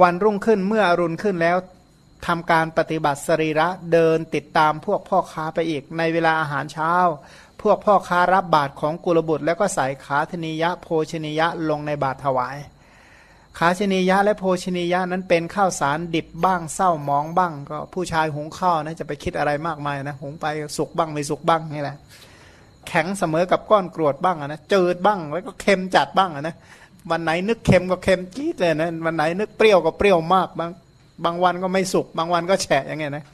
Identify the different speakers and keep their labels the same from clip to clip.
Speaker 1: วันรุ่งขึ้นเมื่ออรุณขึ้นแล้วทำการปฏิบัติสรีระเดินติดตามพวกพ่อค้าไปอีก ในเวลาอาหารเช้า พวกพ่อค้ารับบาตรของกุลบุตร แล้วก็ใส่ขาธนิยะโภชนิยะลงในบาตรถวาย ขาชนิยะและโภชนิยะนั้นเป็นข้าวสารดิบบ้างเศร้ามองบ้าง ก็ผู้ชายหุงข้าวนะจะไปคิดอะไรมากมายนะหุงไปสุกบ้างไม่สุกบ้างนี่แหละแข็งเสมอกับก้อนกรวดบ้างนะจืดบ้างแล้วก็เค็มจัดบ้างนะ วันไหนนึกเค็มก็เค็มจี๊ดเลยนะวันไหนนึกเปรี้ยวก็เปรี้ยวมากบางบางวันก็ไม่สุกบางวันก็แฉะอย่างเงี้ยนะ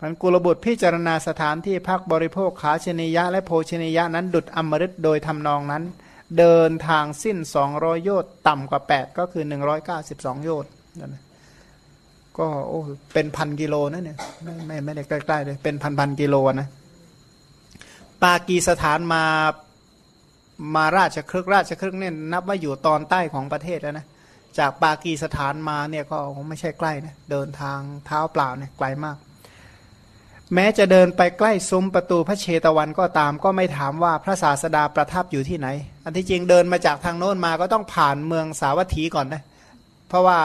Speaker 1: มันกุลบุตรพิจารณาสถานที่พักบริโภคขาชนิยะ และโภชนิยะนั้นดุดอมฤตโดยทำนองนั้น เดินทางสิ้นสองรอยโยต์ต่ำกว่าแปดก็คือหนึ่งร้อยเก้าสิบสองโยต์นั่นนะก็โอ้เป็นพันกิโลนะเนี่ยไม่ไม่ไม่ได้ใกล้ๆเลยเป็นพันพันกิโลนะปากีสถานมา มาราชครึกราชครึกเนี่ยนับว่าอยู่ตอนใต้ของประเทศแล้วนะจากปากีสถานมาเนี่ยก็ไม่ใช่ใกล้นะเดินทางเท้าเปล่าเนี่ยไกลมาก แม้จะเดินไปใกล้ซุ้มประตูพระเชตวันก็ตาม ก็ไม่ถามว่าพระศาสดาประทับอยู่ที่ไหน อันที่จริงเดินมาจากทางโน้นมาก็ต้องผ่านเมืองสาวัตถีก่อนนะเพราะว่า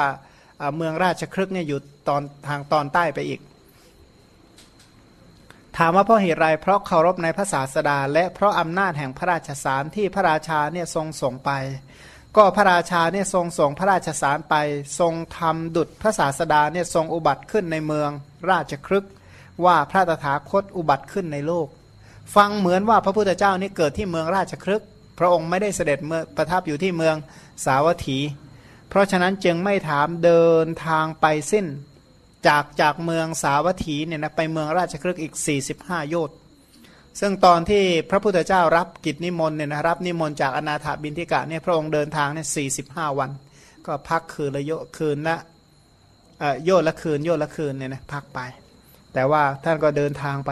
Speaker 1: เมืองราชครึกเนี่ยอยู่ตอนทางตอนใต้ไปอีก ถามว่าเพราะเหตุไรเพราะเคารพในพระศาสดา และเพราะอำนาจแห่งพระราชสารที่พระราชาเนี่ยทรงส่งไป ก็พระราชาเนี่ยทรงส่งพระราชสารไป ทรงทำดุจพระศาสดาเนี่ยทรงอุบัติขึ้นในเมือง ราชครึกว่าพระตถาคตอุบัติขึ้นในโลก ฟังเหมือนว่าพระพุทธเจ้านี่เกิดที่เมืองราชครึกพระองค์ไม่ได้เสด็จเมื่อประทับอยู่ที่เมืองสาวัตถี เพราะฉะนั้นจึงไม่ถามเดินทางไปสิ้น จากจากเมืองสาวัตถีเนี่ยนะไปเมืองราชครึกอีก 45 โยชน์ซึ่งตอนที่พระพุทธเจ้ารับกิจนิมนต์เนี่ยนะรับนิมนต์จากอนาถาบินทิกะเนี่ยพระองค์เดินทางเนี่ยสี่สิบห้าวัน ก็พักคืนละโยคืนละโยดละคืนโยดละคืนเนี่ยนะพักไป แต่ว่าท่านก็เดินทางไป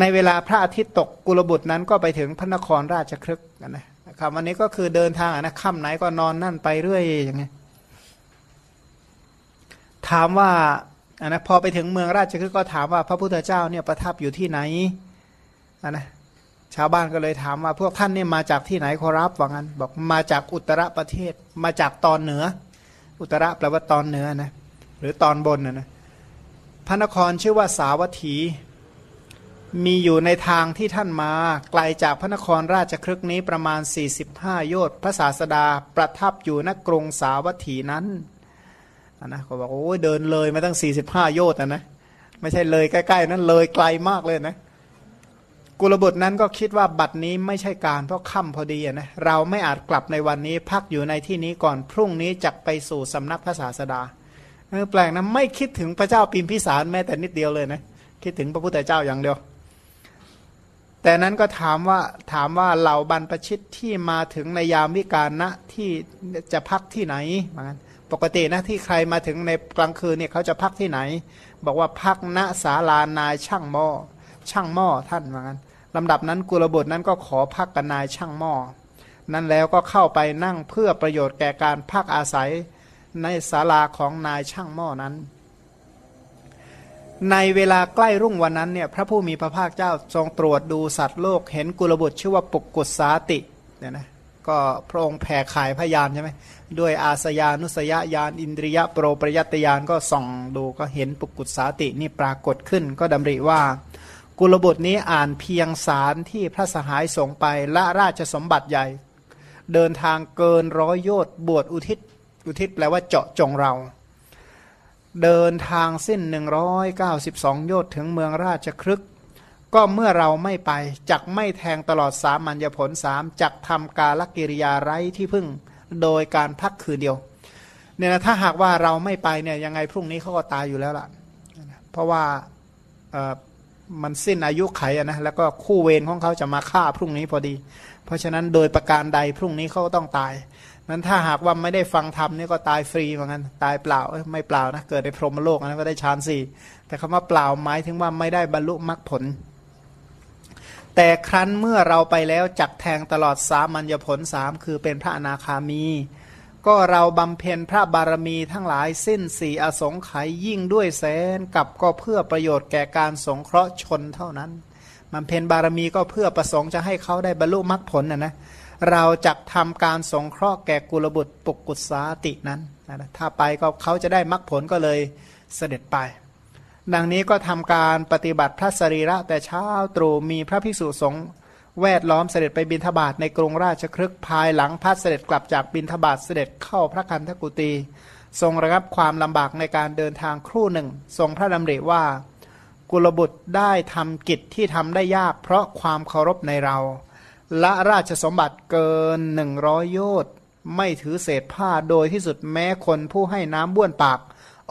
Speaker 1: ในเวลาพระอาทิตย์ตกกุลบุตรนั้นก็ไปถึงพระนครราชครึกนะครับวันนี้ก็คือเดินทางนะค่ำไหนก็นอนนั่นไปเรื่อยอย่างเงี้ยถามว่า นนะพอไปถึงเมืองราชครึกก็ถามว่าพระพุทธเจ้าเนี่ยประทับอยู่ที่ไหนนะชาวบ้านก็เลยถามว่าพวกท่านเนี่ยมาจากที่ไหนขอรับว่างั้น บอกมาจากอุตรประเทศ มาจากตอนเหนือ อุตรแปลว่าตอนเหนือนะหรือตอนบนนะนะพระนครชื่อว่าสาวัตถี มีอยู่ในทางที่ท่านมาไกลจากพระนครราชครึกนี้ประมาณ 45 โยชน์พระศาสดาประทับอยู่ณกรุงสาวัตถีนั้น นะเขาบอกโอ้ยเดินเลยมาตั้ง 45 โยชน์นะไม่ใช่เลยใกล้ๆนั้นเลยไกลมากเลยนะกุลบุตรนั้นก็คิดว่าบัดนี้ไม่ใช่การเพราะค่ำพอดีนะเราไม่อาจกลับในวันนี้พักอยู่ในที่นี้ก่อนพรุ่งนี้จะไปสู่สำนักพระศาสดาแปลกนะไม่คิดถึงพระเจ้าปิมพิสารแม้แต่นิดเดียวเลยนะคิดถึงพระพุทธเจ้าอย่างเดียว แต่นั้นก็ถามว่าถามว่าเหล่าบรรพชิตที่มาถึงในยามวิการณที่จะพักที่ไหนเหมือนกัน ปกตินะที่ใครมาถึงในกลางคืนเนี่ยเขาจะพักที่ไหน บอกว่าพักณศาลานายช่างหม้อช่างหม้อท่านเหมือนกันลำดับนั้นกุลบุตรนั้นก็ขอพักกับนายช่างหม้อนั้นแล้วก็เข้าไปนั่งเพื่อประโยชน์แก่การพักอาศัยในศาลาของนายช่างหม้อนั้น ในเวลาใกล้รุ่งวันนั้นเนี่ยพระผู้มีพระภาคเจ้าทรงตรวจดูสัตว์โลกเห็นกุลบุตรชื่อว่าปุกกุศสาติเนี่ยนะก็พระองค์แผ่ขายพยานใช่ไหม ด้วยอาสยานุสยญาณอินทรียะโปรปริยัตยานก็ส่องดูก็เห็นปุกุศสาตินี่ปรากฏขึ้น ก็ดำริว่า กุลบุตรนี้อ่านเพียงสารที่พระสหายส่งไปละราชสมบัติใหญ่ เดินทางเกินร้อยโยชน์บวชอุทิศอุทิศแปลว่าเจาะจงเรา เดินทางสิ้นหนึ่งร้อยเก้าสิบสองโยชน์ถึงเมืองราชครึกก็เมื่อเราไม่ไปจักไม่แทงตลอดสามัญญผลสามจักทำกาลกิริยาไร้ที่พึ่ง โดยการพักคืนเดียวเนี่ยนะถ้าหากว่าเราไม่ไปเนี่ยยังไงพรุ่งนี้เขาก็ตายอยู่แล้วล่ะ เพราะว่ามันสิ้นอายุไขนะแล้วก็คู่เวรของเขาจะมาฆ่าพรุ่งนี้พอดี เพราะฉะนั้นโดยประการใดพรุ่งนี้เขาก็ต้องตายนั้นถ้าหากว่าไม่ได้ฟังธรรมนี่ก็ตายฟรีเหมือนกันตายเปล่าไม่เปล่านะเกิดในพรหมโลกนะก็ได้ฌานสี่แต่คำว่าเปล่าหมายถึงว่าไม่ได้บรรลุมรรคผล แต่ครั้นเมื่อเราไปแล้วจักแทงตลอดสามัญญผลสามคือเป็นพระอนาคามี ก็เราบำเพ็ญพระบารมีทั้งหลายสิ้นสี่อสงไขยยิ่งด้วยแสนกับก็เพื่อประโยชน์แก่การสงเคราะห์ชนเท่านั้นบำเพ็ญบารมีก็เพื่อประสงค์จะให้เขาได้บรรลุมรรคผลนะนะเราจะทำการสงเคราะห์แก่กุลบุตรปุกกุศาตินั้นนะถ้าไปก็เขาจะได้มรรคผลก็เลยเสด็จไป ดังนี้ก็ทำการปฏิบัติพระสรีระแต่เช้าตรู่มีพระภิกษุสงฆ์แวดล้อมเสด็จไปบินทบาทในกรุงราชครึกภายหลังพัดเสด็จกลับจากบินทบาทเสด็จเข้าพระคันธกุตีทรงระงับความลำบากในการเดินทางครู่หนึ่ง ทรงพระดำริว่า กุลบุตรได้ทำกิจที่ทำได้ยากเพราะความเคารพในเราละราชสมบัติเกินหนึ่งร้อยโยชน์ไม่ถือเศษผ้าโดยที่สุดแม้คนผู้ให้น้ำบ้วนปาก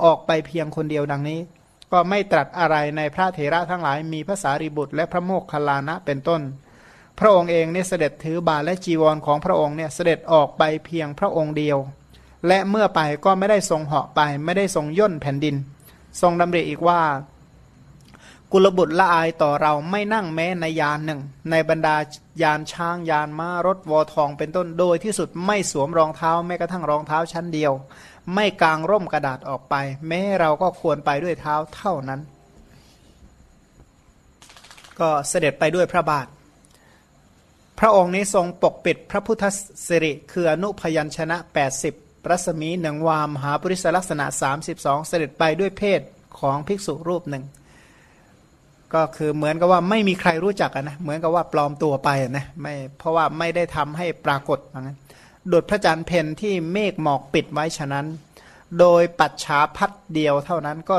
Speaker 1: ออกไปเพียงคนเดียวดังนี้ ก็ไม่ตรัสอะไรในพระเถระทั้งหลายมีภาษาริบุตร และพระโมคคลลานะเป็นต้น พระองค์เองเนี่ยเสด็จถือบาและจีวรของพระองค์เนี่ยเสด็จออกไปเพียงพระองค์เดียว และเมื่อไปก็ไม่ได้ทรงเหาะไป ไม่ได้ทรงย่นแผ่นดิน ทรงดำริอีกว่า กุลบุตรละอายต่อเราไม่นั่งแม้ในยานหนึ่ง ในบรรดายานช้างยานม้ารถวอทองเป็นต้นโดยที่สุดไม่สวมรองเท้าแม้กระทั่งรองเท้าชั้นเดียว ไม่กางร่มกระดาษออกไป แม้เราก็ควรไปด้วยเท้าเท่านั้น ก็เสด็จไปด้วยพระบาท พระองค์นี้ทรงปกปิดพระพุทธสิริ คืออนุพยัญชนะ 80 รัศมีหนึ่งวามหาปริศลักษณะ 32 เสด็จไปด้วยเพศของภิกษุรูปหนึ่ง ก็คือเหมือนกับว่าไม่มีใครรู้จักนะ เหมือนกับว่าปลอมตัวไปนะไม่เพราะว่าไม่ได้ทำให้ปรากฏอย่างนะ ดุดพระจันทร์เพนที่เมฆหมอกปิดไว้ฉะนั้น โดยปัจฉาพัดเดียวเท่านั้นก็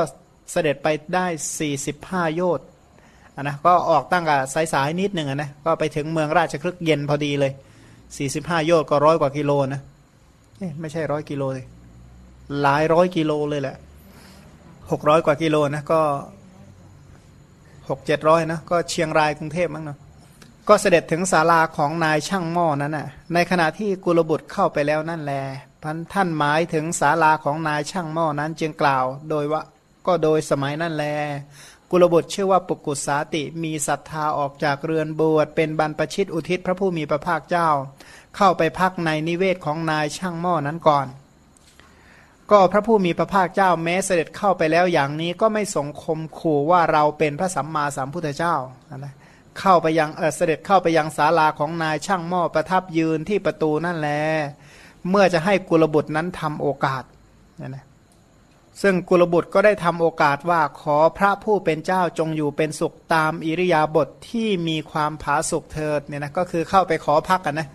Speaker 1: เสด็จไปได้ 45 โยชน์นะก็ออกตั้งกับสายๆนิดหนึ่งนะก็ไปถึงเมืองราชคลึกเย็นพอดีเลย 45 โยชน์ก็ร้อยกว่ากิโลนะไม่ใช่ร้อยกิโลเลยหลายร้อยกิโลเลยแหละหกร้อยกว่ากิโลนะก็หกเจ็ดร้อยนะก็เชียงรายกรุงเทพมั้งเนาะ ก็เสด็จถึงศาลาของนายช่างหม้อนั้นน่ะ ในขณะที่กุลบุตรเข้าไปแล้วนั่นแหละพันท่านหมายถึงศาลาของนายช่างหม้อนั้นจึงกล่าว โดยว่าก็โดยสมัยนั่นแล กุลบุตรชื่อว่าปุกุสาติมีศรัทธาออกจากเรือนบวชเป็นบรรพชิตอุทิศพระผู้มีพระภาคเจ้า เข้าไปพักในนิเวศของนายช่างหม้อนั้นก่อน ก็พระผู้มีพระภาคเจ้าแม้เสด็จเข้าไปแล้วอย่างนี้ก็ไม่สงคมขู่ว่าเราเป็นพระสัมมาสัมพุทธเจ้านะ เข้าไปยังเเสด็จเข้าไปยังศาลาของนายช่างหม้อประทับยืนที่ประตูนั่นแหละเมื่อจะให้กุลบุตรนั้นทำโอกาสนะนะซึ่งกุลบุตรก็ได้ทำโอกาสว่าขอพระผู้เป็นเจ้าจงอยู่เป็นสุขตามอิริยาบถทที่มีความผาสุกเถิดเนี่ยนะก็คือเข้าไปขอพักกันนะ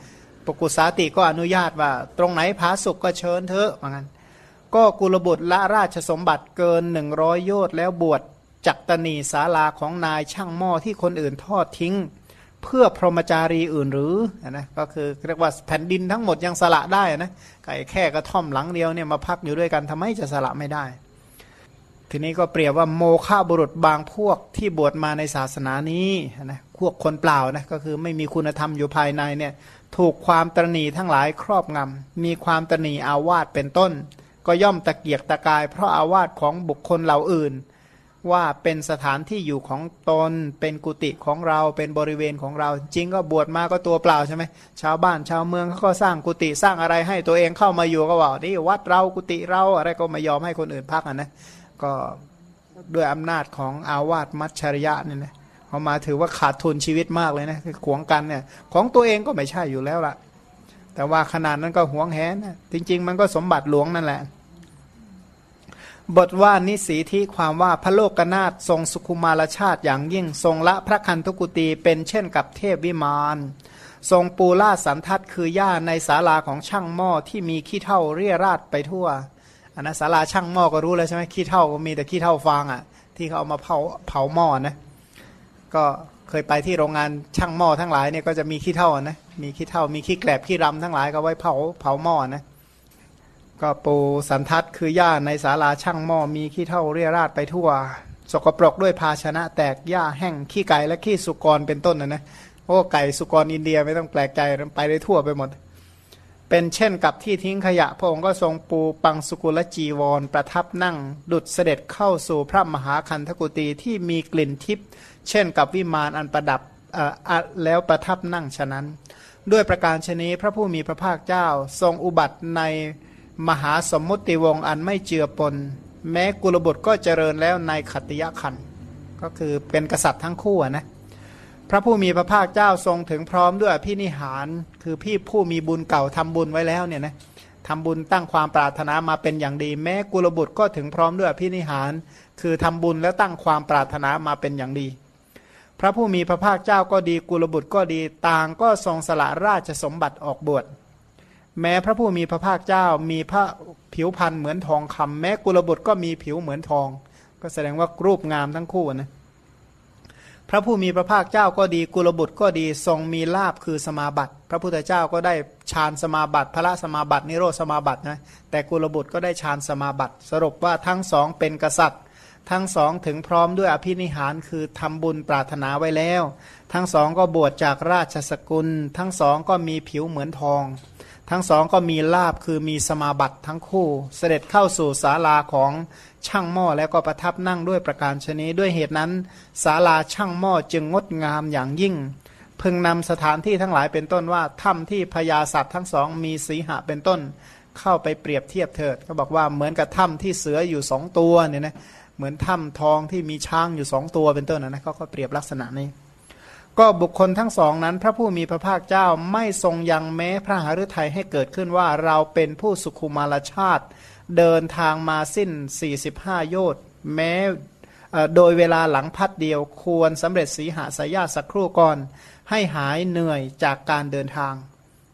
Speaker 1: ปกุสาติก็อนุญาตว่า ตรงไหนผาสุกก็เชิญเถอะเหมือนกันก็กุลบุตรละราชสมบัติเกินหนึ่งร้อยโยชน์แล้วบวช จักตนีศาลาของนายช่างหม้อที่คนอื่นทอดทิ้ง เพื่อพรหมจารีอื่นหรือนะก็คือเรียกว่าแผ่นดินทั้งหมดยังสละได้นะไก่แค่กระท่อมหลังเดียวเนี่ยมาพักอยู่ด้วยกันทำไมจะสละไม่ได้ ทีนี้ก็เปรียบว่าโมฆะบุรุษบางพวกที่บวชมาในศาสนานี้นะพวกคนเปล่านะก็คือไม่มีคุณธรรมอยู่ภายในเนี่ยถูกความตรณีทั้งหลายครอบงำมีความตรณีอาวาสเป็นต้น ก็ย่อมตะเกียกตะกาย เพราะอาวาสของบุคคลเหล่าอื่น ว่าเป็นสถานที่อยู่ของตน เป็นกุฏิของเราเป็นบริเวณของเรา จริงก็บวชมาก็ตัวเปล่าใช่ไหมชาวบ้านชาวเมืองเขาก็สร้างกุฏิสร้างอะไรให้ตัวเองเข้ามาอยู่ก็ว่านี่วัดเรากุฏิเราอะไรก็ไม่ยอมให้คนอื่นพักอะนะก็ด้วยอำนาจของอาวาสมัชชริยะเนี่ยนะเขามาถือว่าขาดทุนชีวิตมากเลยนะคือขวงกันเนี่ยของตัวเองก็ไม่ใช่อยู่แล้วล่ะ แต่ว่าขนาดนั้นก็หวงแหนนะจริง ๆ มันก็สมบัติหลวงนั่นแหละ บทว่านิสีที่ความว่าพระโลกนาถทรงสุขุมารชาติอย่างยิ่งทรงละพระคันธุกุตีเป็นเช่นกับเทพวิมาน ทรงปูล่าสันทัดคือหญ้าในศาลาของช่างหม้อที่มีขี้เท่าเรียราดไปทั่วอันนะศาลาช่างหม้อก็รู้แล้วใช่ไหมขี้เท่าก็มีแต่ขี้เท่าฟางอะ ที่เขาเอามาเผาเผาหม้อนะ ก็เคยไปที่โรงงานช่างหม้อทั้งหลายเนี่ยก็จะมีขี้เท่านะมีขี้เท่ามีขี้แกลบขี้รำทั้งหลายก็ไว้เผาเผาหม้อนะ ก็ปูสันทัดคือหญ้าในศาลาช่างหม้อมีขี้เท่าเรียราดไปทั่ว สกปรกด้วยภาชนะแตกหญ้าแห้งขี้ไก่และขี้สุกรเป็นต้นนะนะโอ้ไก่สุกรอินเดียไม่ต้องแปลกใจไปได้ทั่วไปหมด เป็นเช่นกับที่ทิ้งขยะ พระองค์ก็ทรงปูปังสุกุลจีวร ประทับนั่ง ดุดเสด็จเข้าสู่พระมหาคันธกุตีที่มีกลิ่นทิพย์เช่นกับวิมานอันประดับแล้วประทับนั่งฉะนั้น ด้วยประการชนีพระผู้มีพระภาคเจ้าทรงอุบัติใน มหาสมมุติวงอันไม่เจือปน แม้กุลบุตรก็เจริญแล้วในขัตติยคันก็คือเป็นกษัตริย์ทั้งคู่นะพระผู้มีพระภาคเจ้าทรงถึงพร้อมด้วยพินิหาร คือพี่ผู้มีบุญเก่าทำบุญไว้แล้วเนี่ยนะทำบุญตั้งความปรารถนามาเป็นอย่างดี แม้กุลบุตรก็ถึงพร้อมด้วยพินิหาร คือทำบุญแล้วตั้งความปรารถนามาเป็นอย่างดี พระผู้มีพระภาคเจ้าก็ดีกุลบุตรก็ดีต่างก็ทรงสละราชสมบัติออกบวช แม้พระผู้มีพระภาคเจ้ามีพระผิวพรรณเหมือนทองคำแม้กุลบุตรก็มีผิวเหมือนทอง ก็แสดงว่ารูปงามทั้งคู่นะพระผู้มีพระภาคเจ้าก็ดีกุลบุตรก็ดีทรงมีลาบคือสมาบัติพระพุทธเจ้าก็ได้ฌานสมาบัติพระสมาบัตินิโรธสมาบัตินะแต่กุลบุตรก็ได้ฌานสมาบัติ สรุปว่าทั้งสองเป็นกษัตริย์ ทั้งสองถึงพร้อมด้วยอภินิหารคือทำบุญปรารถนาไว้แล้ว ทั้งสองก็บวชจากราชสกุล ทั้งสองก็มีผิวเหมือนทอง ทั้งสองก็มีลาบคือมีสมาบัติทั้งคู่ เสด็จเข้าสู่ศาลาของช่างหม้อแล้วก็ประทับนั่งด้วยประการชนีด้วยเหตุนั้นศาลาช่างหม้อจึงงดงามอย่างยิ่ง พึงนำสถานที่ทั้งหลายเป็นต้นว่าถ้ำที่พญาสัตว์ทั้งสองมีสีหะเป็นต้น เข้าไปเปรียบเทียบเถิดเขาบอกว่าเหมือนกับถ้ำที่เสืออยู่สองตัวเนี่ยนะเหมือนถ้ำทองที่มีช้างอยู่สองตัวเป็นต้นนะเขาก็เปรียบลักษณะนี้ ก็บุคคลทั้งสองนั้น พระผู้มีพระภาคเจ้าไม่ทรงยังแม้พระหฤทัยให้เกิดขึ้นว่าเราเป็นผู้สุขุมารชาติ เดินทางมาสิ้น 45 โยชน์แม้โดยเวลาหลังพัดเดียวควรสำเร็จสีหาสายาสักครู่ก่อน ให้หายเหนื่อยจากการเดินทาง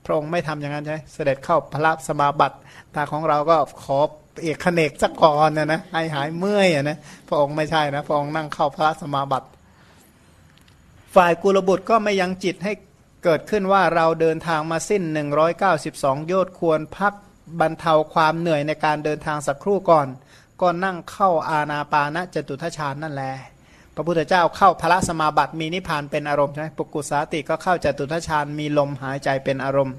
Speaker 1: พระองค์ไม่ทำอย่างนั้นใช่เสด็จเข้าพระสมาบัติตาของเราก็ขอเอกขเนกสักก่อนนะนะให้หายเมื่อยนะพระองค์ไม่ใช่นะพระองค์นั่งเข้าพระสมาบัติ ฝ่ายกุลบุตรก็ไม่ยังจิตให้เกิดขึ้นว่าเราเดินทางมาสิ้น 192 โยชน์ควรพักบรรเทาความเหนื่อยในการเดินทางสักครู่ก่อน ก็นั่งเข้าอาณาปานะจตุทชาญนั่นแหละพระพุทธเจ้าเข้าพระสมาบัติมีนิพพานเป็นอารมณ์ใช่ไหมปุกุสาติก็เข้าจตุทชาญมีลมหายใจเป็นอารมณ์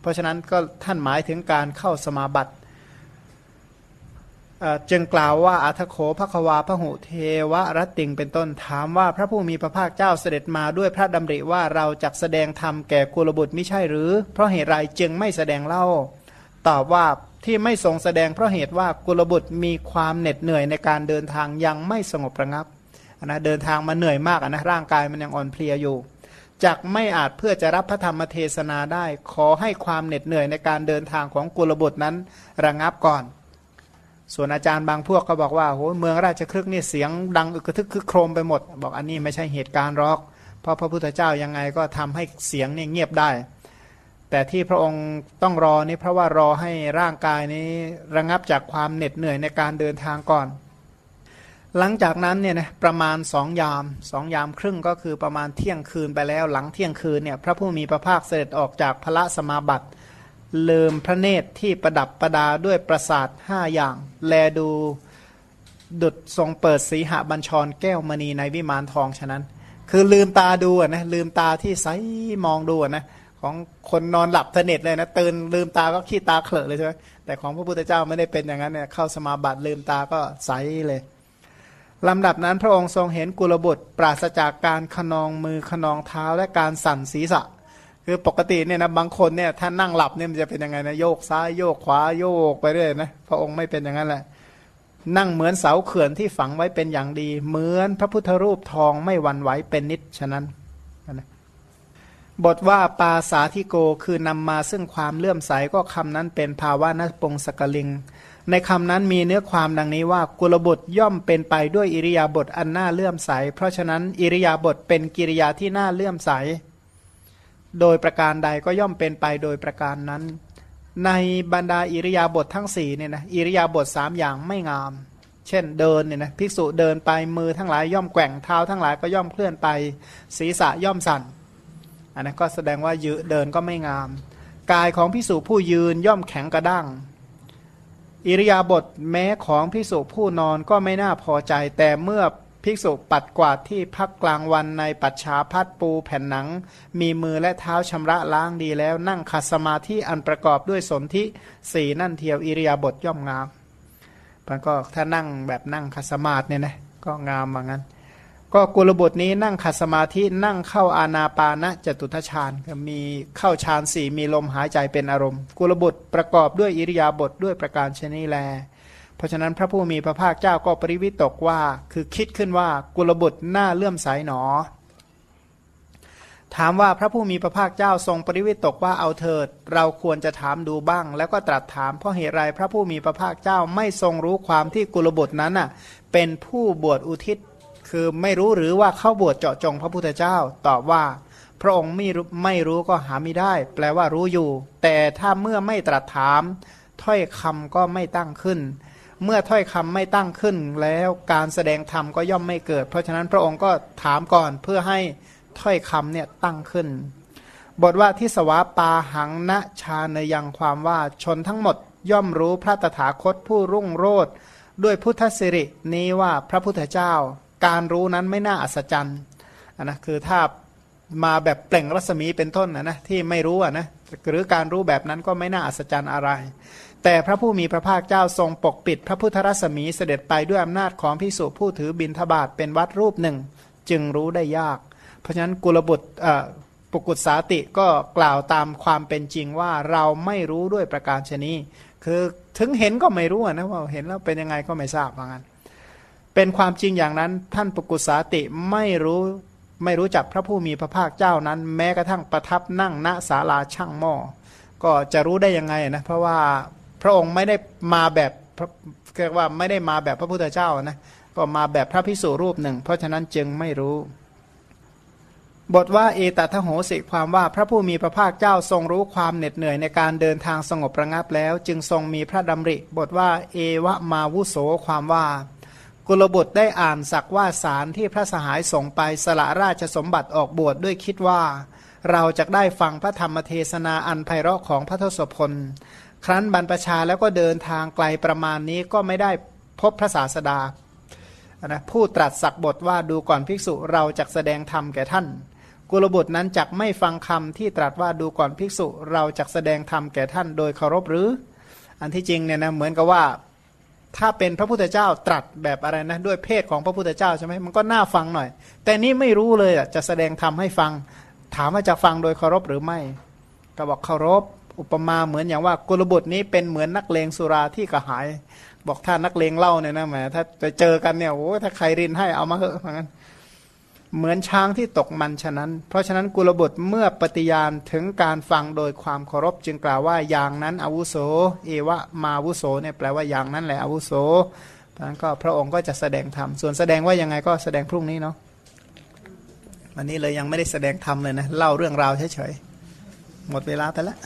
Speaker 1: เพราะฉะนั้นก็ท่านหมายถึงการเข้าสมาบัติ จึงกล่าวว่าอัทโขภควาพหุเทวรติงเป็นต้นถามว่าพระผู้มีพระภาคเจ้าเสด็จมาด้วยพระดำริว่าเราจะแสดงธรรมแก่กุลบุตรไม่ใช่หรือ เพราะเหตุไรจึงไม่แสดงเล่า ตอบว่าที่ไม่ทรงแสดงเพราะเหตุว่ากุลบุตรมีความเหน็ดเหนื่อยในการเดินทางยังไม่สงบระงับนะเดินทางมาเหนื่อยมากนะร่างกายมันยังอ่อนเพลียอยู่จักไม่อาจเพื่อจะรับพระธรรมเทศนาได้ ขอให้ความเหน็ดเหนื่อยในการเดินทางของกุลบุตรนั้นระงับก่อน ส่วนอาจารย์บางพวกก็บอกว่าโหเมืองราชครึกนี่เสียงดังอึกทึกคึกโครมไปหมด บอกอันนี้ไม่ใช่เหตุการณ์หรอก เพราะพระพุทธเจ้ายังไงก็ทำให้เสียงเนี่ยเงียบได้ แต่ที่พระองค์ต้องรอนี่เพราะว่ารอให้ร่างกายนี้ระงับจากความเหน็ดเหนื่อยในการเดินทางก่อน หลังจากนั้นเนี่ยนะประมาณสองยามสองยามครึ่งก็คือประมาณเที่ยงคืนไปแล้ว หลังเที่ยงคืนเนี่ยพระผู้มีพระภาคเสด็จออกจากพระสมาบัติ ลิมพระเนตรที่ประดับประดาด้วยประสาทห้าอย่าง แลดูดุดทรงเปิดสีหบัญชรแก้วมณีในวิมานทองฉะนั้น คือลืมตาดูนะลืมตาที่ใสมองดูนะของคนนอนหลับสนิทเลยนะตื่นลืมตาก็ขี้ตาเขลอเลยใช่ไหมแต่ของพระพุทธเจ้าไม่ได้เป็นอย่างนั้นเนี่ยเข้าสมาบัติลืมตาก็ใสเลยลำดับนั้นพระองค์ทรงเห็นกุลบุตร ปราศจากการขนองมือขนองเท้าและการสั่นศีรษะ คือปกติเนี่ยนะบางคนเนี่ยถ้านั่งหลับเนี่ยมันจะเป็นยังไงนะโยกซ้ายโยกขวาโยกไปเรื่อยนะพระองค์ไม่เป็นอย่างนั้นแหละ นั่งเหมือนเสาเขื่อนที่ฝังไว้เป็นอย่างดี เหมือนพระพุทธรูปทองไม่หวั่นไหวเป็นนิดฉะนั้นนะบทว่าปาสาธิโกคือนำมาซึ่งความเลื่อมใสก็คำนั้นเป็นภาวะนัปงสกลิง ในคำนั้นมีเนื้อความดังนี้ว่ากุลบุตรย่อมเป็นไปด้วยอิริยาบถอันน่าเลื่อมใส เพราะฉะนั้นอิริยาบถเป็นกิริยาที่น่าเลื่อมใส โดยประการใดก็ย่อมเป็นไปโดยประการนั้น ในบรรดาอิริยาบถททั้งสี่เนี่ยนะอิริยาบถสามอย่างไม่งาม เช่นเดินเนี่ยนะภิกษุเดินไปมือทั้งหลายย่อมแกว่งเท้าทั้งหลายก็ย่อมเคลื่อนไป ศีรษะย่อมสั่นอันนั้นก็แสดงว่ายืเดินก็ไม่งาม กายของพิสุผู้ยืนย่อมแข็งกระด้างอิริยาบถแม้ของพิสุผู้นอนก็ไม่น่าพอใจ แต่เมื่อ ภิกษุปัดกวาดที่พักกลางวันในปัจฉาพัดปูแผ่นหนัง มีมือและเท้าชำระล้างดีแล้วนั่งขัดสมาธิอันประกอบด้วยสนธิสี่นั่นเทียวอิริยาบถย่อมงามมันก็ถ้านั่งแบบนั่งขัดสมาธิเนี่ยนะก็งามเหมือนกันก็กุลบุตรนี้นั่งขัดสมาธินั่งเข้าอาณาปานะจตุทชาญก็มีเข้าฌานสี่มีลมหายใจเป็นอารมณ์ กุลบุตรประกอบด้วยอิริยาบถด้วยประการชนีแล เพราะฉะนั้นพระผู้มีพระภาคเจ้าก็ปริวิตกว่า คือคิดขึ้นว่ากุลบุตรน่าเลื่อมใสหนอ ถามว่าพระผู้มีพระภาคเจ้าทรงปริวิตกว่าเอาเถิด เราควรจะถามดูบ้าง แล้วก็ตรัสถามเพราะเหตุไรพระผู้มีพระภาคเจ้าไม่ทรงรู้ความที่กุลบุตรนั้นน่ะ เป็นผู้บวชอุทิศ คือไม่รู้หรือว่าเข้าบวชเจาะจงพระพุทธเจ้าตอบว่าพระองค์ไม่รู้ไม่รู้ก็หาไม่ได้ แปลว่ารู้อยู่ แต่ถ้าเมื่อไม่ตรัสถาม ถ้อยคำก็ไม่ตั้งขึ้น เมื่อถ้อยคำไม่ตั้งขึ้นแล้วการแสดงธรรมก็ย่อมไม่เกิด เพราะฉะนั้นพระองค์ก็ถามก่อนเพื่อให้ถ้อยคำเนี่ยตั้งขึ้น บทว่าที่สวาปาหังณชาในยังความว่าชนทั้งหมดย่อมรู้พระตถาคตผู้รุ่งโรดด้วยพุทธสิรินี้ว่าพระพุทธเจ้า การรู้นั้นไม่น่าอัศจรรย์นะคือถ้ามาแบบเปล่งรัศมีเป็นต้นนะนะที่ไม่รู้อะนะหรือการรู้แบบนั้นก็ไม่น่าอัศจรรย์อะไร แต่พระผู้มีพระภาคเจ้าทรงปกปิด พระพุทธรัศมีเสด็จไปด้วยอำนาจของพิสุผู้ถือบินทบาทเป็นวัดรูปหนึ่ง จึงรู้ได้ยาก เพราะฉะนั้นกุลบุตรปกุศสาติก็กล่าวตามความเป็นจริงว่าเราไม่รู้ด้วยประการชนีคือถึงเห็นก็ไม่รู้นะว่าเห็นแล้วเป็นยังไงก็ไม่ทราบว่างั้นเป็นความจริงอย่างนั้นท่านปกุศสาติไม่รู้ไม่รู้จักพระผู้มีพระภาคเจ้านั้น แม้กระทั่งประทับนั่งณศาลาช่างหม้อก็จะรู้ได้ยังไงนะเพราะว่า พระองค์ไม่ได้มาแบบเรียกว่าไม่ได้มาแบบพระพุทธเจ้านะก็มาแบบพระพิสุรูปหนึ่ง เพราะฉะนั้นจึงไม่รู้ บทว่าเอตทโหสิความว่าพระผู้มีพระภาคเจ้าทรงรู้ความเหน็ดเหนื่อยในการเดินทางสงบระงับแล้ว จึงทรงมีพระดำริ บทว่าเอวะมาวุโสความว่า กุลบุตรได้อ่านสักว่าสารที่พระสหายส่งไปสละราชสมบัติออกบวชดด้วยคิดว่า เราจะได้ฟังพระธรรมเทศนาอันไพเราะของพระทศพล ครั้นบรรพชาแล้วก็เดินทางไกลประมาณนี้ก็ไม่ได้พบพระศาสดานะผู้ตรัสสักบทว่าดูก่อนภิกษุเราจะแสดงธรรมแก่ท่าน กุลบุตรนั้นจักไม่ฟังคำที่ตรัสว่าดูก่อนภิกษุ เราจะแสดงธรรมแก่ท่านโดยเคารพหรือ อันที่จริงเนี่ยนะเหมือนกับว่าถ้าเป็นพระพุทธเจ้าตรัสแบบอะไรนะด้วยเพศของพระพุทธเจ้าใช่ไหมมันก็น่าฟังหน่อย แต่นี่ไม่รู้เลยจะแสดงธรรมให้ฟัง ถามว่าจะฟังโดยเคารพหรือไม่ ก็บอกเคารพ อุปมาเหมือนอย่างว่ากุลบุตรนี้เป็นเหมือนนักเลงสุราที่กระหาย บอกถ้านักเลงเล่าเนี่ยนะแหมถ้าจะเจอกันเนี่ยโอ้ถ้าใครรินให้เอามาเหอะเหมือนเหมือนช้างที่ตกมันฉะนั้น เพราะฉะนั้นกุลบุตรเมื่อปฏิญาณถึงการฟังโดยความเคารพจึงกล่าวว่าอย่างนั้นอาวุโส เอวะมาวุโสเนี่ยแปลว่าอย่างนั้นแหละอาวุโสเพราะนั้นก็พระองค์ก็จะแสดงธรรมส่วนแสดงว่ายังไงก็แสดงพรุ่งนี้เนาะวันนี้เลยยังไม่ได้แสดงธรรมเลยนะเล่าเรื่องราวเฉยๆหมดเวลาไปแล้ว